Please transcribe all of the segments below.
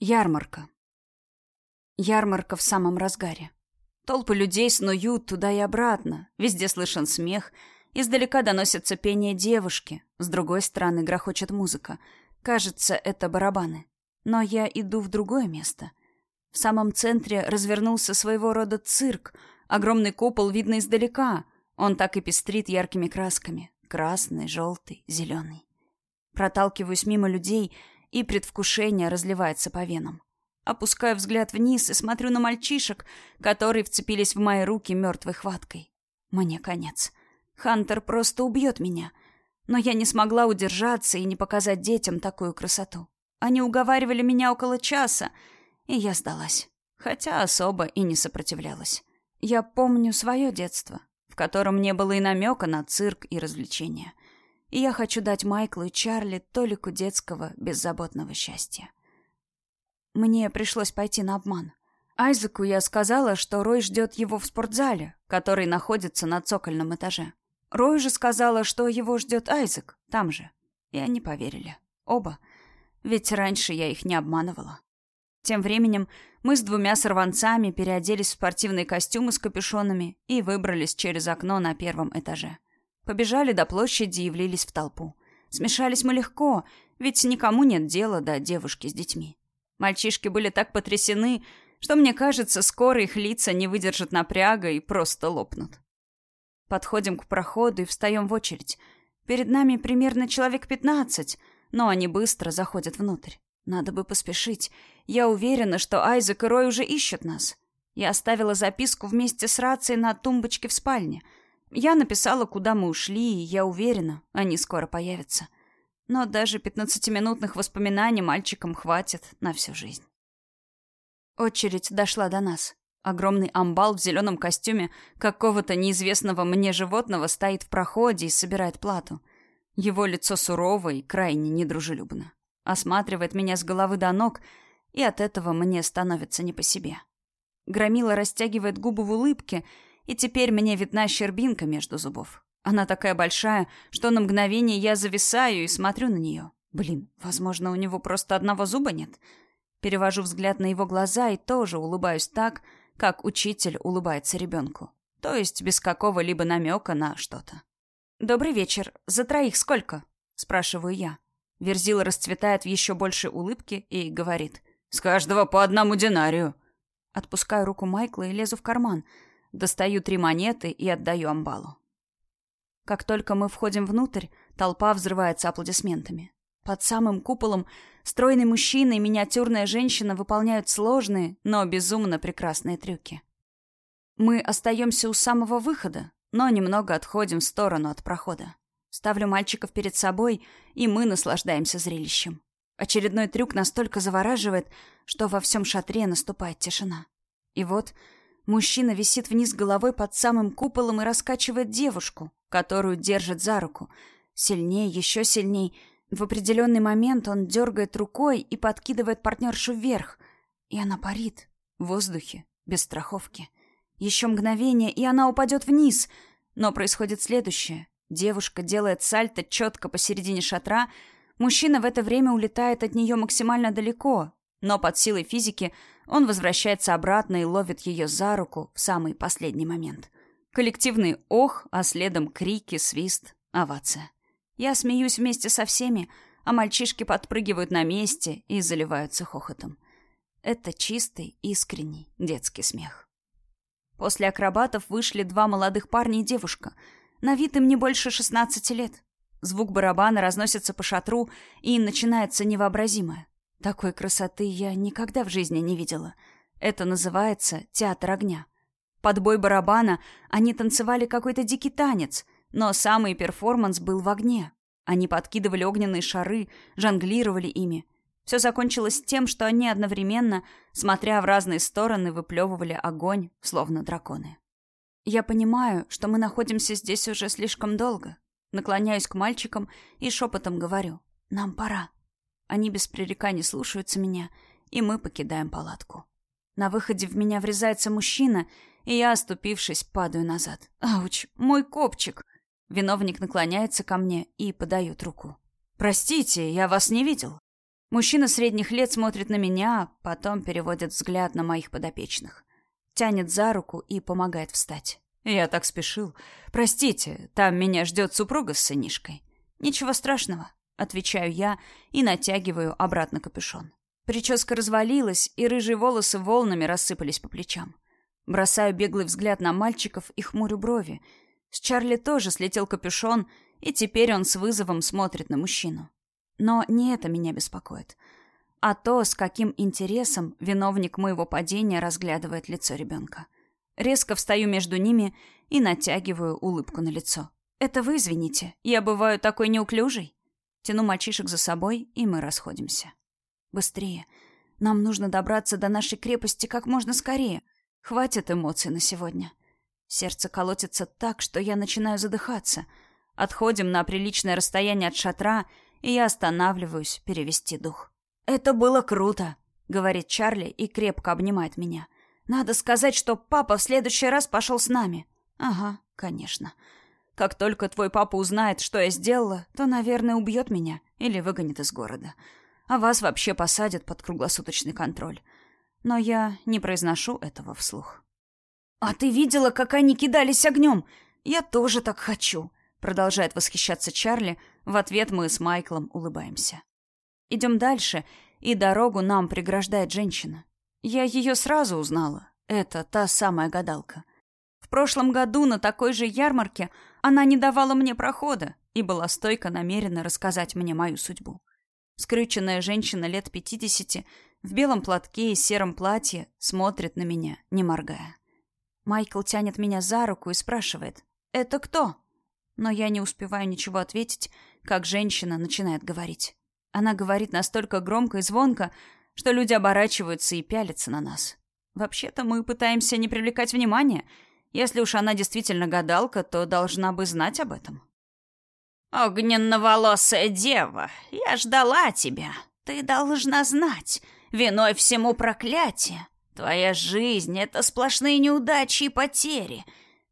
Ярмарка. Ярмарка в самом разгаре. Толпы людей снуют туда и обратно. Везде слышен смех. Издалека доносится пение девушки. С другой стороны грохочет музыка. Кажется, это барабаны. Но я иду в другое место. В самом центре развернулся своего рода цирк. Огромный купол видно издалека. Он так и пестрит яркими красками. Красный, желтый, зеленый. Проталкиваюсь мимо людей — и предвкушение разливается по венам. Опускаю взгляд вниз и смотрю на мальчишек, которые вцепились в мои руки мертвой хваткой. Мне конец. Хантер просто убьет меня. Но я не смогла удержаться и не показать детям такую красоту. Они уговаривали меня около часа, и я сдалась. Хотя особо и не сопротивлялась. Я помню свое детство, в котором не было и намека на цирк и развлечения — и я хочу дать Майклу и Чарли толику детского беззаботного счастья. Мне пришлось пойти на обман. Айзеку я сказала, что Рой ждет его в спортзале, который находится на цокольном этаже. Рой же сказала, что его ждет Айзек, там же. И они поверили. Оба. Ведь раньше я их не обманывала. Тем временем мы с двумя сорванцами переоделись в спортивные костюмы с капюшонами и выбрались через окно на первом этаже. Побежали до площади и влились в толпу. Смешались мы легко, ведь никому нет дела до девушки с детьми. Мальчишки были так потрясены, что, мне кажется, скоро их лица не выдержат напряга и просто лопнут. Подходим к проходу и встаем в очередь. Перед нами примерно человек пятнадцать, но они быстро заходят внутрь. Надо бы поспешить. Я уверена, что Айзек и Рой уже ищут нас. Я оставила записку вместе с рацией на тумбочке в спальне — я написала, куда мы ушли, и я уверена, они скоро появятся. Но даже пятнадцатиминутных воспоминаний мальчикам хватит на всю жизнь. Очередь дошла до нас. Огромный амбал в зеленом костюме какого-то неизвестного мне животного стоит в проходе и собирает плату. Его лицо сурово и крайне недружелюбно. Осматривает меня с головы до ног, и от этого мне становится не по себе. Громила растягивает губы в улыбке — и теперь мне видна щербинка между зубов. Она такая большая, что на мгновение я зависаю и смотрю на нее. Блин, возможно, у него просто одного зуба нет. Перевожу взгляд на его глаза и тоже улыбаюсь так, как учитель улыбается ребенку. То есть без какого-либо намека на что-то. «Добрый вечер. За троих сколько?» – спрашиваю я. Верзила расцветает в еще большей улыбке и говорит. «С каждого по одному динарию». Отпускаю руку Майкла и лезу в карман – Достаю три монеты и отдаю амбалу. Как только мы входим внутрь, толпа взрывается аплодисментами. Под самым куполом стройный мужчина и миниатюрная женщина выполняют сложные, но безумно прекрасные трюки. Мы остаемся у самого выхода, но немного отходим в сторону от прохода. Ставлю мальчиков перед собой, и мы наслаждаемся зрелищем. Очередной трюк настолько завораживает, что во всем шатре наступает тишина. И вот Мужчина висит вниз головой под самым куполом и раскачивает девушку, которую держит за руку. Сильнее, еще сильнее. В определенный момент он дергает рукой и подкидывает партнершу вверх. И она парит в воздухе, без страховки. Еще мгновение, и она упадет вниз. Но происходит следующее. Девушка делает сальто четко посередине шатра. Мужчина в это время улетает от нее максимально далеко, но под силой физики он возвращается обратно и ловит ее за руку в самый последний момент. Коллективный ох, а следом крики, свист, овация. Я смеюсь вместе со всеми, а мальчишки подпрыгивают на месте и заливаются хохотом. Это чистый, искренний детский смех. После акробатов вышли два молодых парня и девушка. На вид им не больше 16 лет. Звук барабана разносится по шатру, и начинается невообразимое. Такой красоты я никогда в жизни не видела. Это называется театр огня. Под бой барабана они танцевали какой-то дикий танец, но самый перформанс был в огне. Они подкидывали огненные шары, жонглировали ими. Все закончилось тем, что они одновременно, смотря в разные стороны, выплевывали огонь, словно драконы. Я понимаю, что мы находимся здесь уже слишком долго. Наклоняюсь к мальчикам и шепотом говорю «Нам пора». Они без пререканий слушаются меня, и мы покидаем палатку. На выходе в меня врезается мужчина, и я, оступившись, падаю назад. Ауч, мой копчик! Виновник наклоняется ко мне и подает руку. «Простите, я вас не видел». Мужчина средних лет смотрит на меня, потом переводит взгляд на моих подопечных. Тянет за руку и помогает встать. Я так спешил. Простите, там меня ждет супруга с сынишкой. Ничего страшного, отвечаю я и натягиваю обратно капюшон. Прическа развалилась, и рыжие волосы волнами рассыпались по плечам. Бросаю беглый взгляд на мальчиков и хмурю брови. С Чарли тоже слетел капюшон, и теперь он с вызовом смотрит на мужчину. Но не это меня беспокоит, а то, с каким интересом виновник моего падения разглядывает лицо ребенка. Резко встаю между ними и натягиваю улыбку на лицо. «Это вы извините, я бываю такой неуклюжей?» Тяну мальчишек за собой, и мы расходимся. «Быстрее. Нам нужно добраться до нашей крепости как можно скорее. Хватит эмоций на сегодня. Сердце колотится так, что я начинаю задыхаться. Отходим на приличное расстояние от шатра, и я останавливаюсь перевести дух. «Это было круто», — говорит Чарли и крепко обнимает меня. «Надо сказать, что папа в следующий раз пошел с нами». «Ага, конечно. Как только твой папа узнает, что я сделала, то, наверное, убьет меня или выгонит из города. А вас вообще посадят под круглосуточный контроль но я не произношу этого вслух. «А ты видела, как они кидались огнем? Я тоже так хочу!» Продолжает восхищаться Чарли. В ответ мы с Майклом улыбаемся. Идем дальше, и дорогу нам преграждает женщина. Я ее сразу узнала. Это та самая гадалка. В прошлом году на такой же ярмарке она не давала мне прохода и была стойко намерена рассказать мне мою судьбу. Скрюченная женщина лет пятидесяти в белом платке и сером платье смотрит на меня, не моргая. Майкл тянет меня за руку и спрашивает «Это кто?». Но я не успеваю ничего ответить, как женщина начинает говорить. Она говорит настолько громко и звонко, что люди оборачиваются и пялятся на нас. Вообще-то мы пытаемся не привлекать внимания. Если уж она действительно гадалка, то должна бы знать об этом. «Огненноволосая дева, я ждала тебя. Ты должна знать. Виной всему проклятие. Твоя жизнь — это сплошные неудачи и потери.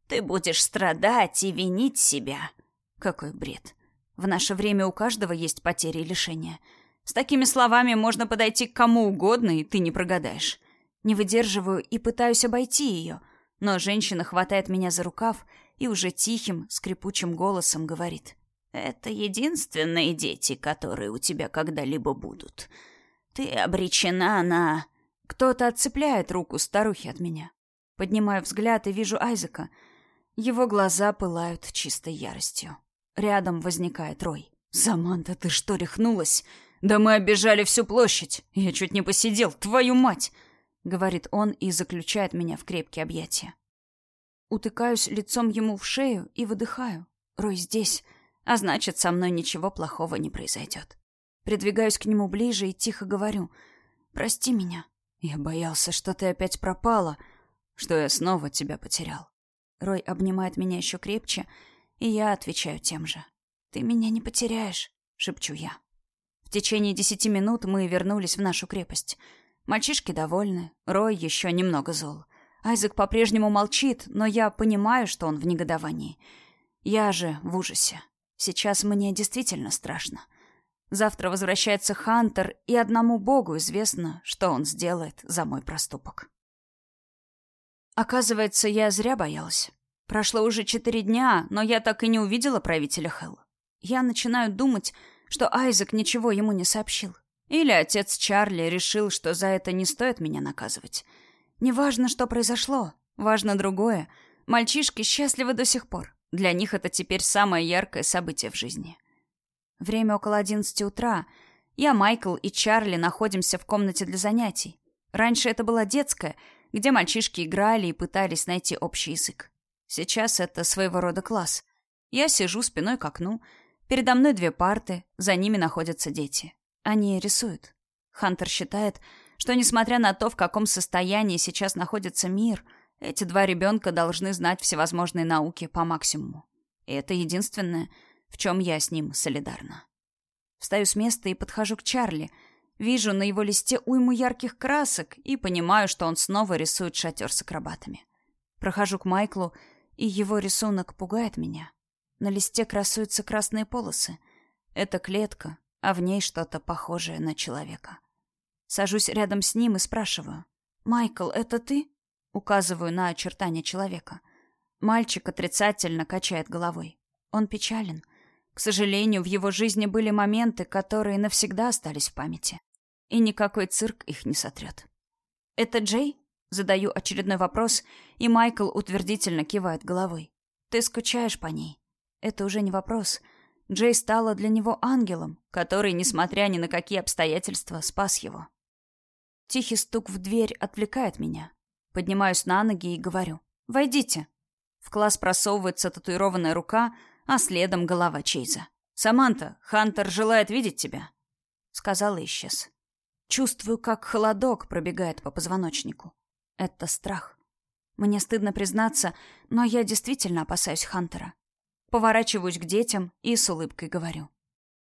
Ты будешь страдать и винить себя. Какой бред. В наше время у каждого есть потери и лишения. С такими словами можно подойти к кому угодно, и ты не прогадаешь. Не выдерживаю и пытаюсь обойти ее, но женщина хватает меня за рукав и уже тихим, скрипучим голосом говорит. «Это единственные дети, которые у тебя когда-либо будут. Ты обречена на... Кто-то отцепляет руку старухи от меня. Поднимаю взгляд и вижу Айзека. Его глаза пылают чистой яростью. Рядом возникает Рой. «Саманта, ты что, рехнулась? Да мы обижали всю площадь. Я чуть не посидел, твою мать!» Говорит он и заключает меня в крепкие объятия. Утыкаюсь лицом ему в шею и выдыхаю. Рой здесь, а значит, со мной ничего плохого не произойдет. Придвигаюсь к нему ближе и тихо говорю. «Прости меня. Я боялся, что ты опять пропала, что я снова тебя потерял». Рой обнимает меня еще крепче, и я отвечаю тем же. «Ты меня не потеряешь», — шепчу я. В течение десяти минут мы вернулись в нашу крепость. Мальчишки довольны, Рой еще немного зол. Айзек по-прежнему молчит, но я понимаю, что он в негодовании. Я же в ужасе. Сейчас мне действительно страшно. Завтра возвращается Хантер, и одному богу известно, что он сделает за мой проступок. Оказывается, я зря боялась. Прошло уже четыре дня, но я так и не увидела правителя Хелл. Я начинаю думать, что Айзек ничего ему не сообщил. Или отец Чарли решил, что за это не стоит меня наказывать. Неважно, что произошло, важно другое. Мальчишки счастливы до сих пор. Для них это теперь самое яркое событие в жизни. Время около одиннадцати утра. Я, Майкл и Чарли находимся в комнате для занятий. Раньше это была детская, где мальчишки играли и пытались найти общий язык. Сейчас это своего рода класс. Я сижу спиной к окну. Передо мной две парты, за ними находятся дети. Они рисуют. Хантер считает, что несмотря на то, в каком состоянии сейчас находится мир, эти два ребенка должны знать всевозможные науки по максимуму. И это единственное, в чем я с ним солидарна. Встаю с места и подхожу к Чарли. Вижу на его листе уйму ярких красок и понимаю, что он снова рисует шатер с акробатами. Прохожу к Майклу, и его рисунок пугает меня. На листе красуются красные полосы. Это клетка, а в ней что-то похожее на человека. Сажусь рядом с ним и спрашиваю. «Майкл, это ты?» Указываю на очертания человека. Мальчик отрицательно качает головой. Он печален. К сожалению, в его жизни были моменты, которые навсегда остались в памяти. И никакой цирк их не сотрет. «Это Джей?» Задаю очередной вопрос, и Майкл утвердительно кивает головой. «Ты скучаешь по ней?» Это уже не вопрос. Джей стала для него ангелом, который, несмотря ни на какие обстоятельства, спас его. Тихий стук в дверь отвлекает меня. Поднимаюсь на ноги и говорю «Войдите». В класс просовывается татуированная рука, а следом голова Чейза. «Саманта, Хантер желает видеть тебя», — сказал исчез. Чувствую, как холодок пробегает по позвоночнику. Это страх. Мне стыдно признаться, но я действительно опасаюсь Хантера. Поворачиваюсь к детям и с улыбкой говорю.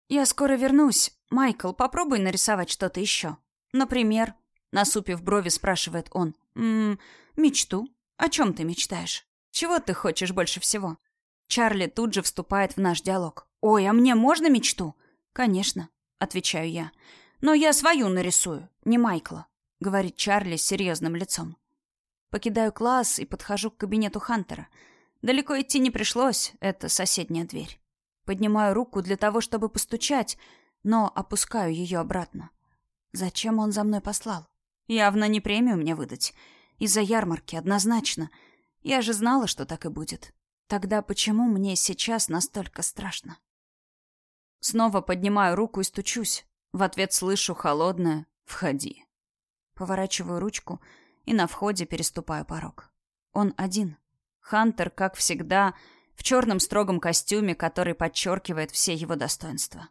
«Я скоро вернусь. Майкл, попробуй нарисовать что-то еще. Например...» Насупив брови, спрашивает он. «М -м, «Мечту. О чем ты мечтаешь? Чего ты хочешь больше всего?» Чарли тут же вступает в наш диалог. «Ой, а мне можно мечту?» «Конечно», — отвечаю я. «Но я свою нарисую, не Майкла», — говорит Чарли с серьезным лицом. Покидаю класс и подхожу к кабинету Хантера. Далеко идти не пришлось, это соседняя дверь. Поднимаю руку для того, чтобы постучать, но опускаю ее обратно. Зачем он за мной послал? Явно не премию мне выдать. Из-за ярмарки, однозначно. Я же знала, что так и будет. Тогда почему мне сейчас настолько страшно? Снова поднимаю руку и стучусь. В ответ слышу холодное «Входи». Поворачиваю ручку и на входе переступаю порог. Он один. Хантер, как всегда, в черном строгом костюме, который подчеркивает все его достоинства.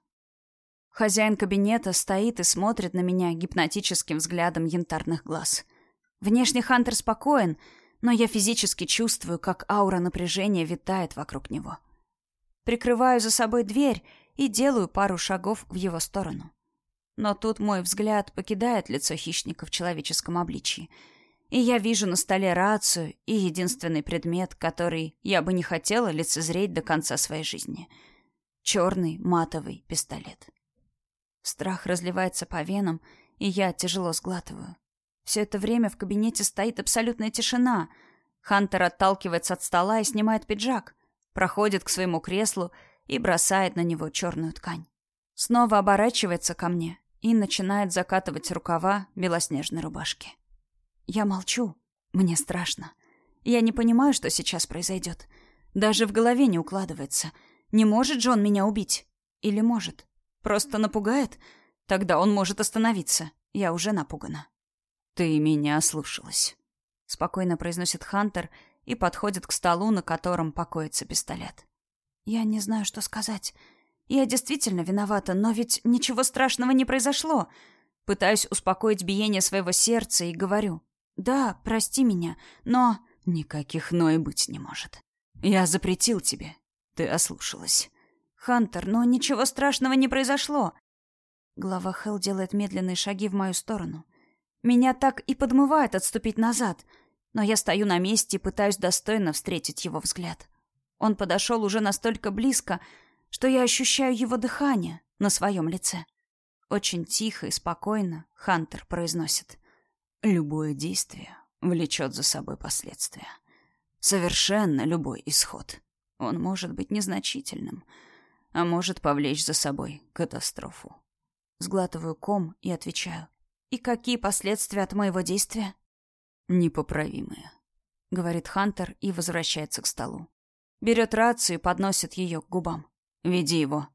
Хозяин кабинета стоит и смотрит на меня гипнотическим взглядом янтарных глаз. Внешне Хантер спокоен, но я физически чувствую, как аура напряжения витает вокруг него. Прикрываю за собой дверь и делаю пару шагов в его сторону. Но тут мой взгляд покидает лицо хищника в человеческом обличии, и я вижу на столе рацию и единственный предмет, который я бы не хотела лицезреть до конца своей жизни — черный матовый пистолет. Страх разливается по венам, и я тяжело сглатываю. Все это время в кабинете стоит абсолютная тишина. Хантер отталкивается от стола и снимает пиджак, проходит к своему креслу и бросает на него черную ткань. Снова оборачивается ко мне и начинает закатывать рукава белоснежной рубашки. Я молчу. Мне страшно. Я не понимаю, что сейчас произойдет. Даже в голове не укладывается. Не может же он меня убить? Или может? Просто напугает? Тогда он может остановиться. Я уже напугана. «Ты меня слушалась», — спокойно произносит Хантер и подходит к столу, на котором покоится пистолет. «Я не знаю, что сказать. Я действительно виновата, но ведь ничего страшного не произошло. Пытаюсь успокоить биение своего сердца и говорю. Да, прости меня, но... Никаких «но» и быть не может. Я запретил тебе. Ты ослушалась. «Хантер, но ничего страшного не произошло!» Глава Хелл делает медленные шаги в мою сторону. Меня так и подмывает отступить назад, но я стою на месте и пытаюсь достойно встретить его взгляд. Он подошел уже настолько близко, что я ощущаю его дыхание на своем лице. Очень тихо и спокойно Хантер произносит. «Любое действие влечет за собой последствия. Совершенно любой исход. Он может быть незначительным» а может повлечь за собой катастрофу. Сглатываю ком и отвечаю. «И какие последствия от моего действия?» «Непоправимые», — говорит Хантер и возвращается к столу. Берет рацию и подносит ее к губам. «Веди его».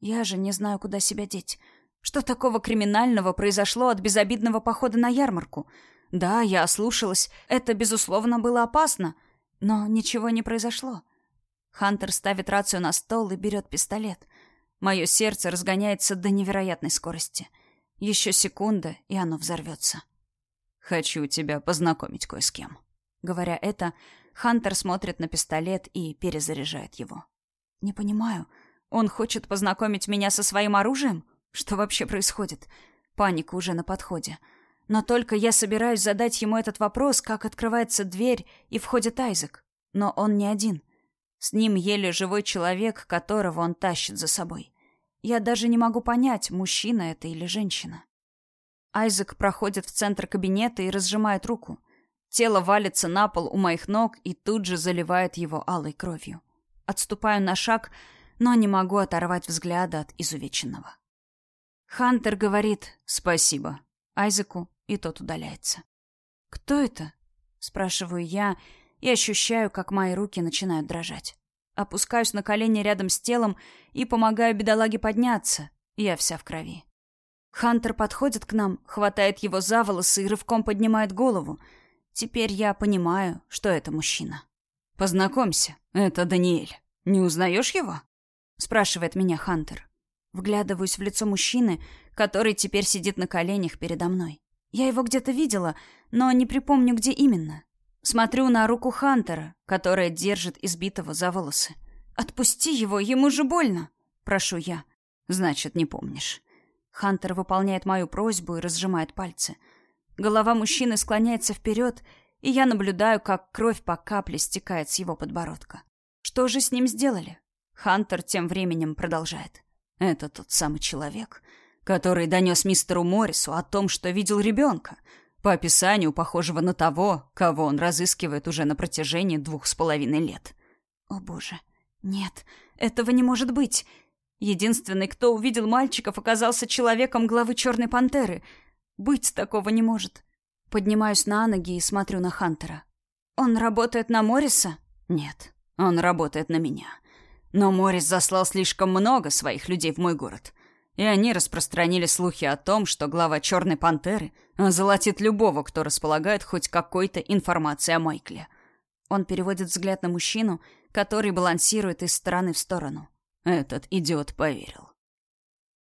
«Я же не знаю, куда себя деть. Что такого криминального произошло от безобидного похода на ярмарку? Да, я ослушалась, это, безусловно, было опасно, но ничего не произошло. Хантер ставит рацию на стол и берет пистолет. Мое сердце разгоняется до невероятной скорости. Еще секунда, и оно взорвется. «Хочу тебя познакомить кое с кем». Говоря это, Хантер смотрит на пистолет и перезаряжает его. «Не понимаю. Он хочет познакомить меня со своим оружием? Что вообще происходит? Паника уже на подходе. Но только я собираюсь задать ему этот вопрос, как открывается дверь и входит Айзек. Но он не один. С ним еле живой человек, которого он тащит за собой. Я даже не могу понять, мужчина это или женщина. Айзек проходит в центр кабинета и разжимает руку. Тело валится на пол у моих ног и тут же заливает его алой кровью. Отступаю на шаг, но не могу оторвать взгляда от изувеченного. Хантер говорит «спасибо» Айзеку, и тот удаляется. «Кто это?» — спрашиваю я и ощущаю, как мои руки начинают дрожать. Опускаюсь на колени рядом с телом и помогаю бедолаге подняться. Я вся в крови. Хантер подходит к нам, хватает его за волосы и рывком поднимает голову. Теперь я понимаю, что это мужчина. «Познакомься, это Даниэль. Не узнаешь его?» спрашивает меня Хантер. Вглядываюсь в лицо мужчины, который теперь сидит на коленях передо мной. Я его где-то видела, но не припомню, где именно. Смотрю на руку Хантера, которая держит избитого за волосы. «Отпусти его, ему же больно!» Прошу я. «Значит, не помнишь». Хантер выполняет мою просьбу и разжимает пальцы. Голова мужчины склоняется вперед, и я наблюдаю, как кровь по капле стекает с его подбородка. Что же с ним сделали? Хантер тем временем продолжает. Это тот самый человек, который донес мистеру Моррису о том, что видел ребенка, по описанию похожего на того, кого он разыскивает уже на протяжении двух с половиной лет. О боже, нет, этого не может быть. Единственный, кто увидел мальчиков, оказался человеком главы Черной Пантеры. Быть такого не может. Поднимаюсь на ноги и смотрю на Хантера. Он работает на Морриса? Нет, он работает на меня. Но Морис заслал слишком много своих людей в мой город. И они распространили слухи о том, что глава Черной Пантеры золотит любого, кто располагает хоть какой-то информацией о Майкле. Он переводит взгляд на мужчину, который балансирует из стороны в сторону. Этот идиот поверил.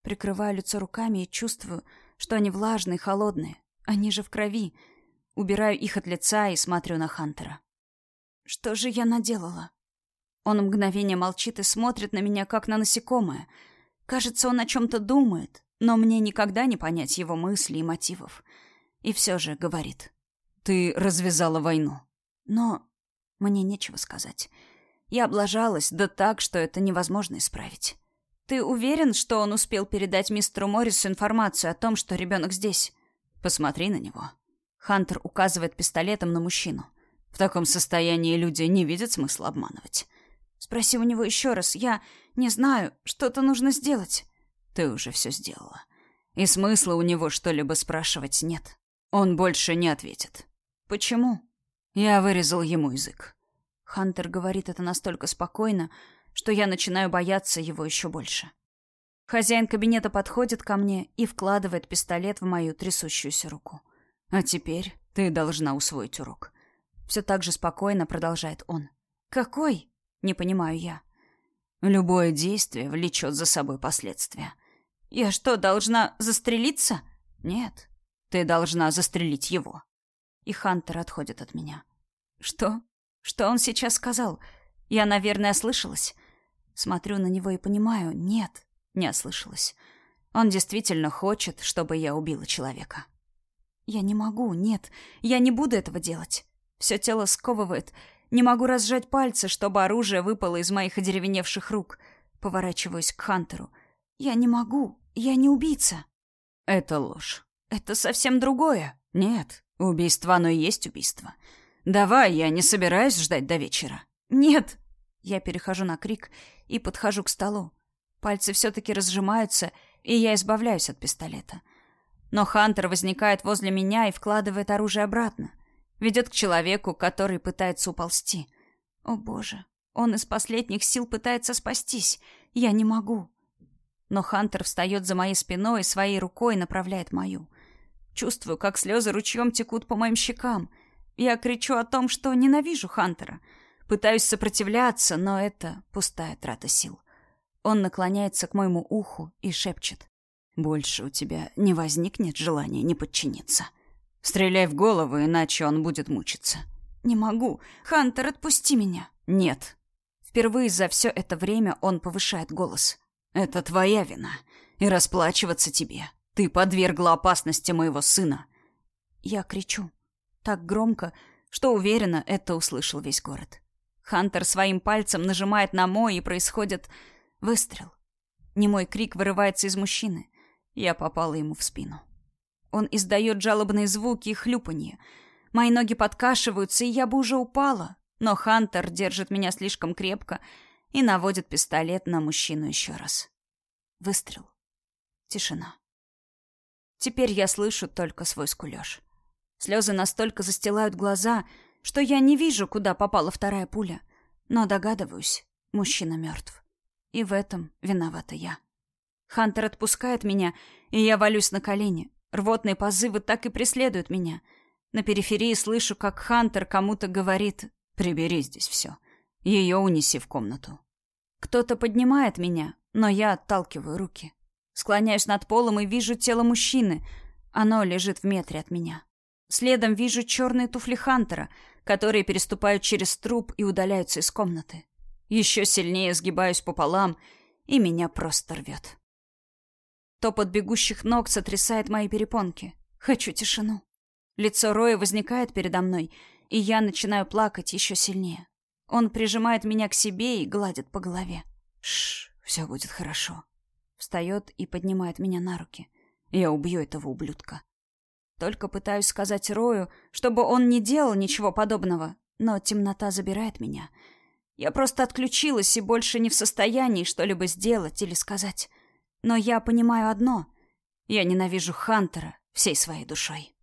Прикрываю лицо руками и чувствую, что они влажные, холодные. Они же в крови. Убираю их от лица и смотрю на Хантера. Что же я наделала? Он мгновение молчит и смотрит на меня, как на насекомое. Кажется, он о чем-то думает, но мне никогда не понять его мыслей и мотивов. И все же говорит. «Ты развязала войну». Но мне нечего сказать. Я облажалась, да так, что это невозможно исправить. «Ты уверен, что он успел передать мистеру Моррису информацию о том, что ребенок здесь?» «Посмотри на него». Хантер указывает пистолетом на мужчину. В таком состоянии люди не видят смысла обманывать. Спроси у него еще раз. Я не знаю, что-то нужно сделать. Ты уже все сделала. И смысла у него что-либо спрашивать нет. Он больше не ответит. Почему? Я вырезал ему язык. Хантер говорит это настолько спокойно, что я начинаю бояться его еще больше. Хозяин кабинета подходит ко мне и вкладывает пистолет в мою трясущуюся руку. А теперь ты должна усвоить урок. Все так же спокойно продолжает он. Какой? Не понимаю я. Любое действие влечет за собой последствия. Я что, должна застрелиться? Нет. Ты должна застрелить его. И Хантер отходит от меня. Что? Что он сейчас сказал? Я, наверное, ослышалась. Смотрю на него и понимаю, нет, не ослышалась. Он действительно хочет, чтобы я убила человека. Я не могу, нет, я не буду этого делать. Все тело сковывает, не могу разжать пальцы, чтобы оружие выпало из моих одеревеневших рук. Поворачиваюсь к Хантеру. Я не могу. Я не убийца. Это ложь. Это совсем другое. Нет, убийство оно и есть убийство. Давай, я не собираюсь ждать до вечера. Нет. Я перехожу на крик и подхожу к столу. Пальцы все-таки разжимаются, и я избавляюсь от пистолета. Но Хантер возникает возле меня и вкладывает оружие обратно. Ведет к человеку, который пытается уползти. О боже, он из последних сил пытается спастись. Я не могу. Но Хантер встает за моей спиной и своей рукой направляет мою. Чувствую, как слезы ручьем текут по моим щекам. Я кричу о том, что ненавижу Хантера. Пытаюсь сопротивляться, но это пустая трата сил. Он наклоняется к моему уху и шепчет. «Больше у тебя не возникнет желания не подчиниться». Стреляй в голову, иначе он будет мучиться. Не могу. Хантер, отпусти меня. Нет. Впервые за все это время он повышает голос. Это твоя вина. И расплачиваться тебе. Ты подвергла опасности моего сына. Я кричу. Так громко, что уверена, это услышал весь город. Хантер своим пальцем нажимает на мой, и происходит выстрел. Немой крик вырывается из мужчины. Я попала ему в спину. Он издает жалобные звуки и хлюпанье. Мои ноги подкашиваются, и я бы уже упала. Но Хантер держит меня слишком крепко и наводит пистолет на мужчину еще раз. Выстрел. Тишина. Теперь я слышу только свой скулёж. Слезы настолько застилают глаза, что я не вижу, куда попала вторая пуля. Но догадываюсь, мужчина мертв. И в этом виновата я. Хантер отпускает меня, и я валюсь на колени. Рвотные позывы так и преследуют меня. На периферии слышу, как Хантер кому-то говорит «Прибери здесь все. Ее унеси в комнату». Кто-то поднимает меня, но я отталкиваю руки. Склоняюсь над полом и вижу тело мужчины. Оно лежит в метре от меня. Следом вижу черные туфли Хантера, которые переступают через труп и удаляются из комнаты. Еще сильнее сгибаюсь пополам, и меня просто рвет. Топот бегущих ног сотрясает мои перепонки. Хочу тишину. Лицо Роя возникает передо мной, и я начинаю плакать еще сильнее. Он прижимает меня к себе и гладит по голове. Шш, все будет хорошо. Встает и поднимает меня на руки. Я убью этого ублюдка. Только пытаюсь сказать Рою, чтобы он не делал ничего подобного, но темнота забирает меня — я просто отключилась и больше не в состоянии что-либо сделать или сказать. Но я понимаю одно. Я ненавижу Хантера всей своей душой.